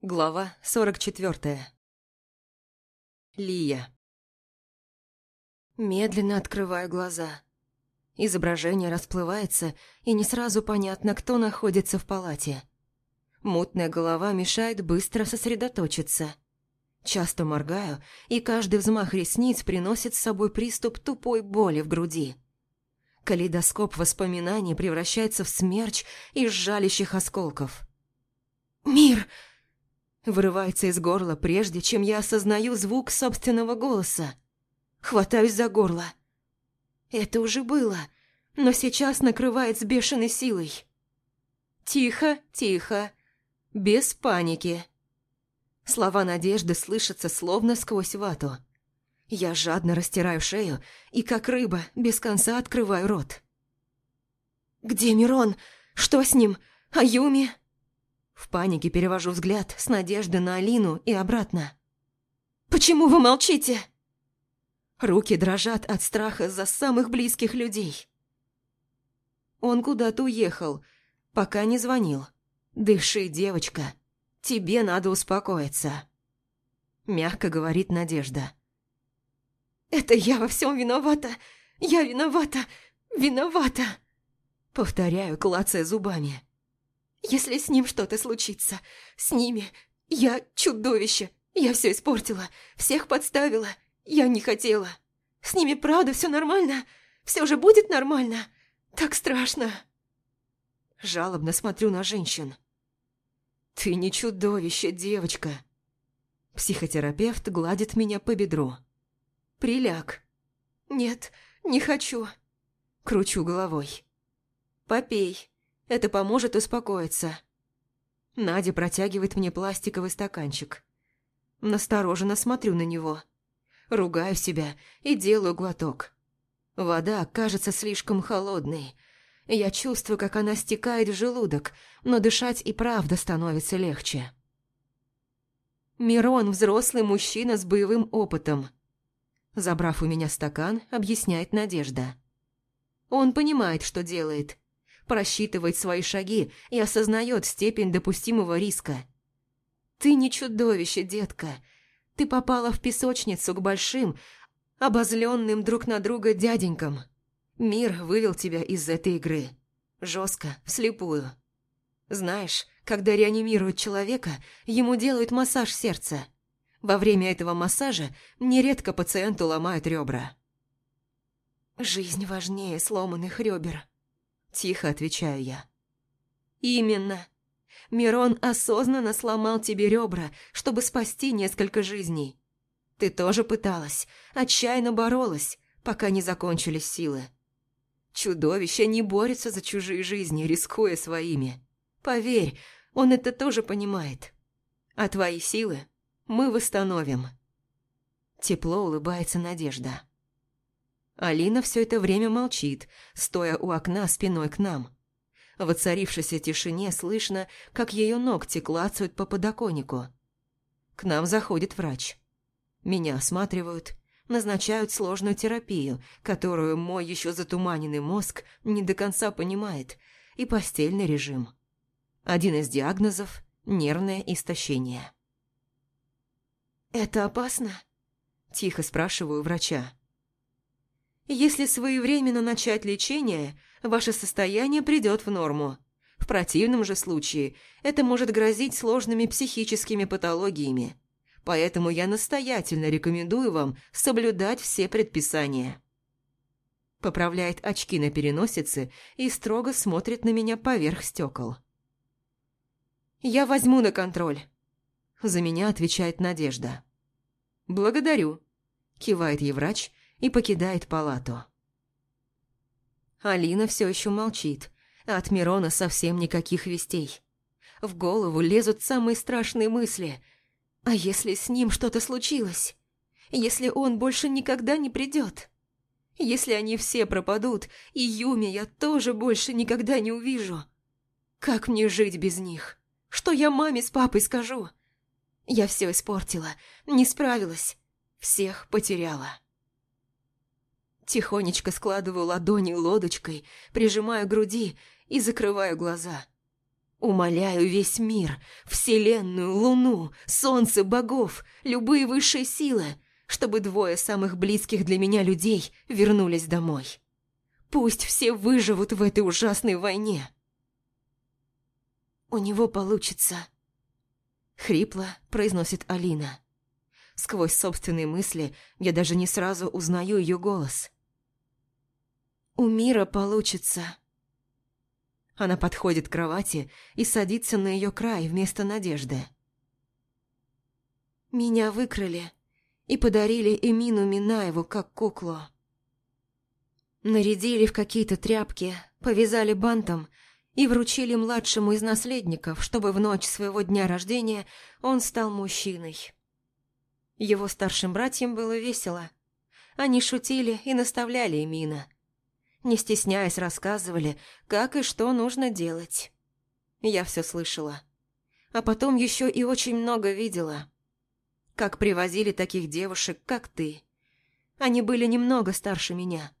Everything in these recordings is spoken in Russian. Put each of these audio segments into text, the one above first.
Глава 44. Лия. Медленно открываю глаза. Изображение расплывается, и не сразу понятно, кто находится в палате. Мутная голова мешает быстро сосредоточиться. Часто моргаю, и каждый взмах ресниц приносит с собой приступ тупой боли в груди. Калейдоскоп воспоминаний превращается в смерч из жалящих осколков. «Мир!» Вырывается из горла, прежде чем я осознаю звук собственного голоса. Хватаюсь за горло. Это уже было, но сейчас накрывает с бешеной силой. Тихо, тихо, без паники. Слова надежды слышатся словно сквозь вату. Я жадно растираю шею и, как рыба, без конца открываю рот. «Где Мирон? Что с ним? Аюми?» В панике перевожу взгляд с надежды на Алину и обратно. «Почему вы молчите?» Руки дрожат от страха за самых близких людей. Он куда-то уехал, пока не звонил. «Дыши, девочка, тебе надо успокоиться», – мягко говорит Надежда. «Это я во всем виновата! Я виновата! Виновата!» Повторяю, клацая зубами. Если с ним что-то случится, с ними, я чудовище, я все испортила, всех подставила, я не хотела. С ними правда все нормально, все же будет нормально. Так страшно. Жалобно смотрю на женщин. Ты не чудовище, девочка. Психотерапевт гладит меня по бедру. Приляг. Нет, не хочу. Кручу головой. Попей. Это поможет успокоиться. Надя протягивает мне пластиковый стаканчик. Настороженно смотрю на него. Ругаю себя и делаю глоток. Вода кажется слишком холодной. Я чувствую, как она стекает в желудок, но дышать и правда становится легче. Мирон – взрослый мужчина с боевым опытом. Забрав у меня стакан, объясняет Надежда. Он понимает, что делает, просчитывает свои шаги и осознает степень допустимого риска. «Ты не чудовище, детка. Ты попала в песочницу к большим, обозленным друг на друга дяденькам. Мир вывел тебя из этой игры. Жестко, вслепую. Знаешь, когда реанимируют человека, ему делают массаж сердца. Во время этого массажа нередко пациенту ломают ребра. Жизнь важнее сломанных ребер. Тихо отвечаю я. Именно. Мирон осознанно сломал тебе ребра, чтобы спасти несколько жизней. Ты тоже пыталась, отчаянно боролась, пока не закончились силы. Чудовище не борется за чужие жизни, рискуя своими. Поверь, он это тоже понимает. А твои силы мы восстановим. Тепло улыбается Надежда. Алина все это время молчит, стоя у окна спиной к нам. В воцарившейся тишине слышно, как ее ногти клацают по подоконнику. К нам заходит врач. Меня осматривают, назначают сложную терапию, которую мой еще затуманенный мозг не до конца понимает, и постельный режим. Один из диагнозов – нервное истощение. «Это опасно?» – тихо спрашиваю врача. Если своевременно начать лечение, ваше состояние придет в норму. В противном же случае это может грозить сложными психическими патологиями. Поэтому я настоятельно рекомендую вам соблюдать все предписания. Поправляет очки на переносице и строго смотрит на меня поверх стекол. «Я возьму на контроль», – за меня отвечает Надежда. «Благодарю», – кивает ей врач и покидает палату. Алина все еще молчит, а от Мирона совсем никаких вестей. В голову лезут самые страшные мысли. А если с ним что-то случилось? Если он больше никогда не придет? Если они все пропадут, и Юми я тоже больше никогда не увижу? Как мне жить без них? Что я маме с папой скажу? Я все испортила, не справилась, всех потеряла. Тихонечко складываю ладони лодочкой, прижимаю груди и закрываю глаза. Умоляю весь мир, вселенную, луну, солнце, богов, любые высшие силы, чтобы двое самых близких для меня людей вернулись домой. Пусть все выживут в этой ужасной войне. У него получится. Хрипло произносит Алина. Сквозь собственные мысли я даже не сразу узнаю ее голос. «У мира получится». Она подходит к кровати и садится на ее край вместо Надежды. «Меня выкрали и подарили Эмину Минаеву как куклу. Нарядили в какие-то тряпки, повязали бантом и вручили младшему из наследников, чтобы в ночь своего дня рождения он стал мужчиной. Его старшим братьям было весело. Они шутили и наставляли Эмина. Не стесняясь, рассказывали, как и что нужно делать. Я все слышала. А потом еще и очень много видела. Как привозили таких девушек, как ты. Они были немного старше меня.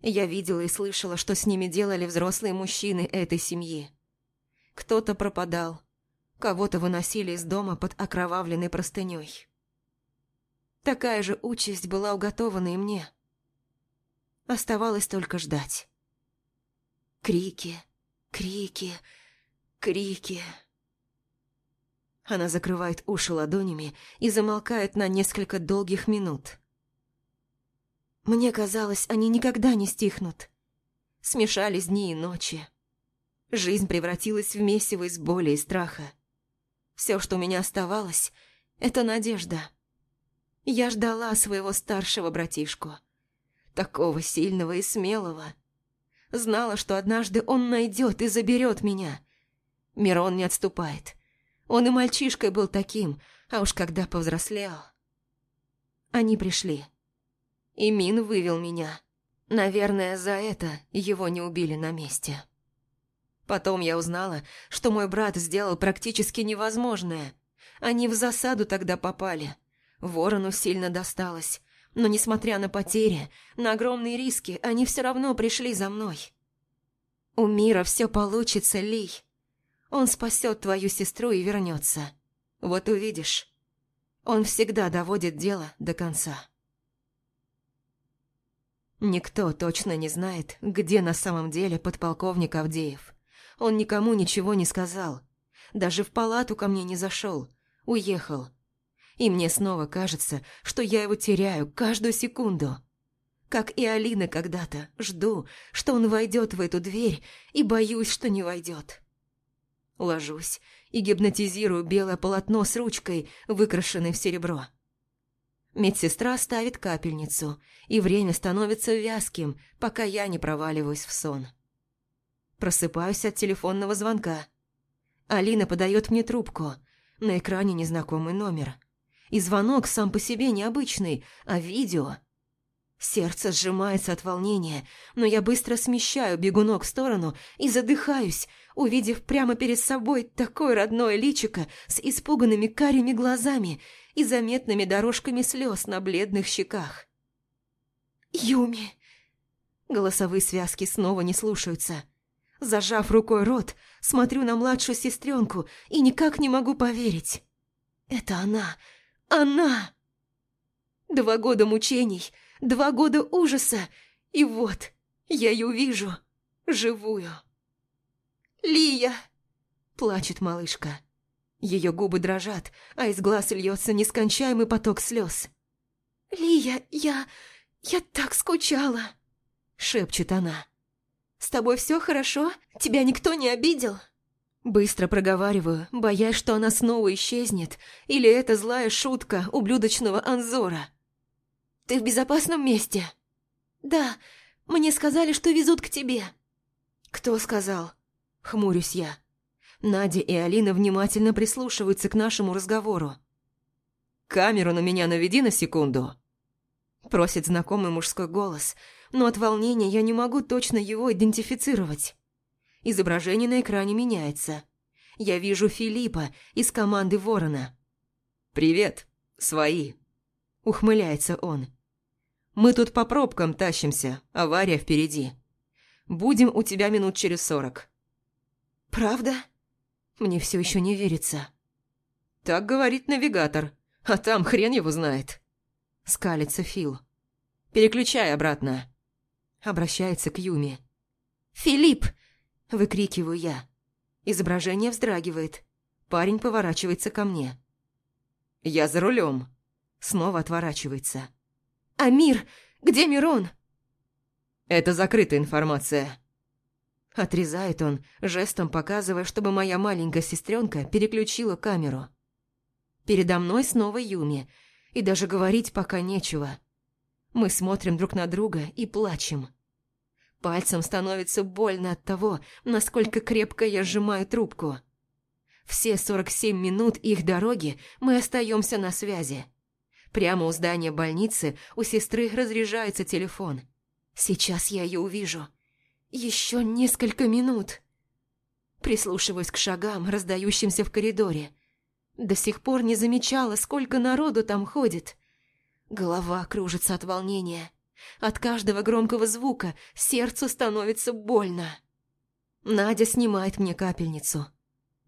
Я видела и слышала, что с ними делали взрослые мужчины этой семьи. Кто-то пропадал, кого-то выносили из дома под окровавленной простыней. Такая же участь была уготована и мне. Оставалось только ждать. Крики, крики, крики. Она закрывает уши ладонями и замолкает на несколько долгих минут. Мне казалось, они никогда не стихнут. Смешались дни и ночи. Жизнь превратилась в месиво из боли и страха. Все, что у меня оставалось, это надежда. Я ждала своего старшего братишку. Такого сильного и смелого. Знала, что однажды он найдет и заберет меня. Мирон не отступает. Он и мальчишкой был таким, а уж когда повзрослел... Они пришли и Мин вывел меня. Наверное, за это его не убили на месте. Потом я узнала, что мой брат сделал практически невозможное. Они в засаду тогда попали. Ворону сильно досталось. Но несмотря на потери, на огромные риски, они все равно пришли за мной. У мира все получится, Ли. Он спасет твою сестру и вернется. Вот увидишь. Он всегда доводит дело до конца. Никто точно не знает, где на самом деле подполковник Авдеев. Он никому ничего не сказал. Даже в палату ко мне не зашел. Уехал. И мне снова кажется, что я его теряю каждую секунду. Как и Алина когда-то, жду, что он войдет в эту дверь и боюсь, что не войдет. Ложусь и гипнотизирую белое полотно с ручкой, выкрашенной в серебро. Медсестра ставит капельницу, и время становится вязким, пока я не проваливаюсь в сон. Просыпаюсь от телефонного звонка. Алина подает мне трубку. На экране незнакомый номер. И звонок сам по себе необычный, а видео... Сердце сжимается от волнения, но я быстро смещаю бегунок в сторону и задыхаюсь, увидев прямо перед собой такое родное личико с испуганными карими глазами и заметными дорожками слез на бледных щеках. «Юми!» Голосовые связки снова не слушаются. Зажав рукой рот, смотрю на младшую сестренку и никак не могу поверить. Это она! Она! Два года мучений, два года ужаса, и вот, я ее вижу, живую. «Лия!» – плачет малышка. Ее губы дрожат, а из глаз льется нескончаемый поток слез. «Лия, я... я так скучала!» – шепчет она. «С тобой все хорошо? Тебя никто не обидел?» Быстро проговариваю, боясь, что она снова исчезнет, или это злая шутка ублюдочного Анзора. «Ты в безопасном месте?» «Да, мне сказали, что везут к тебе». «Кто сказал?» – хмурюсь я. Надя и Алина внимательно прислушиваются к нашему разговору. «Камеру на меня наведи на секунду», – просит знакомый мужской голос, но от волнения я не могу точно его идентифицировать. Изображение на экране меняется. Я вижу Филиппа из команды Ворона. «Привет, свои», – ухмыляется он. «Мы тут по пробкам тащимся, авария впереди. Будем у тебя минут через сорок». «Правда?» Мне все еще не верится. Так говорит навигатор, а там хрен его знает. Скалится Фил. Переключай обратно. Обращается к Юми. «Филипп!» – выкрикиваю я. Изображение вздрагивает. Парень поворачивается ко мне. «Я за рулем. Снова отворачивается. «Амир! Где Мирон?» «Это закрытая информация». Отрезает он, жестом показывая, чтобы моя маленькая сестренка переключила камеру. Передо мной снова Юми, и даже говорить пока нечего. Мы смотрим друг на друга и плачем. Пальцем становится больно от того, насколько крепко я сжимаю трубку. Все 47 минут их дороги мы остаемся на связи. Прямо у здания больницы у сестры разряжается телефон. Сейчас я ее увижу. Еще несколько минут. Прислушиваюсь к шагам, раздающимся в коридоре. До сих пор не замечала, сколько народу там ходит. Голова кружится от волнения. От каждого громкого звука сердцу становится больно. Надя снимает мне капельницу.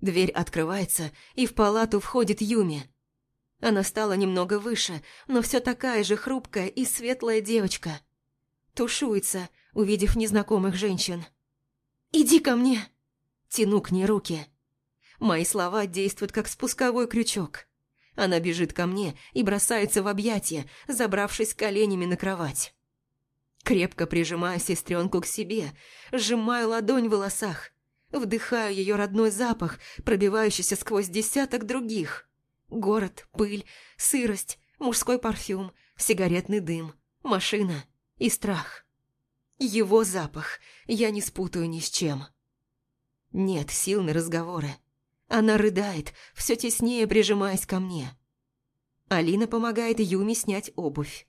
Дверь открывается, и в палату входит Юми. Она стала немного выше, но все такая же хрупкая и светлая девочка. Тушуется, увидев незнакомых женщин. «Иди ко мне!» Тяну к ней руки. Мои слова действуют как спусковой крючок. Она бежит ко мне и бросается в объятия, забравшись коленями на кровать. Крепко прижимаю сестренку к себе, сжимаю ладонь в волосах, вдыхаю ее родной запах, пробивающийся сквозь десяток других. Город, пыль, сырость, мужской парфюм, сигаретный дым, машина и страх. Его запах я не спутаю ни с чем. Нет сил на разговоры. Она рыдает, все теснее прижимаясь ко мне. Алина помогает Юме снять обувь.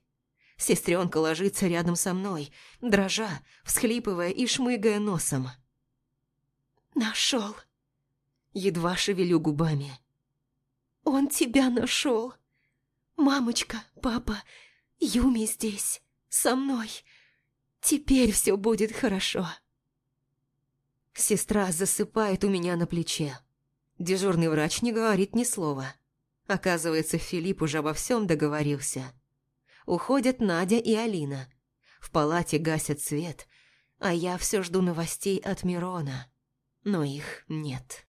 Сестренка ложится рядом со мной, дрожа, всхлипывая и шмыгая носом. «Нашел!» Едва шевелю губами. «Он тебя нашел! Мамочка, папа, Юми здесь, со мной. Теперь все будет хорошо!» Сестра засыпает у меня на плече. Дежурный врач не говорит ни слова. Оказывается, Филипп уже обо всем договорился. Уходят Надя и Алина. В палате гасят свет, а я все жду новостей от Мирона. Но их нет.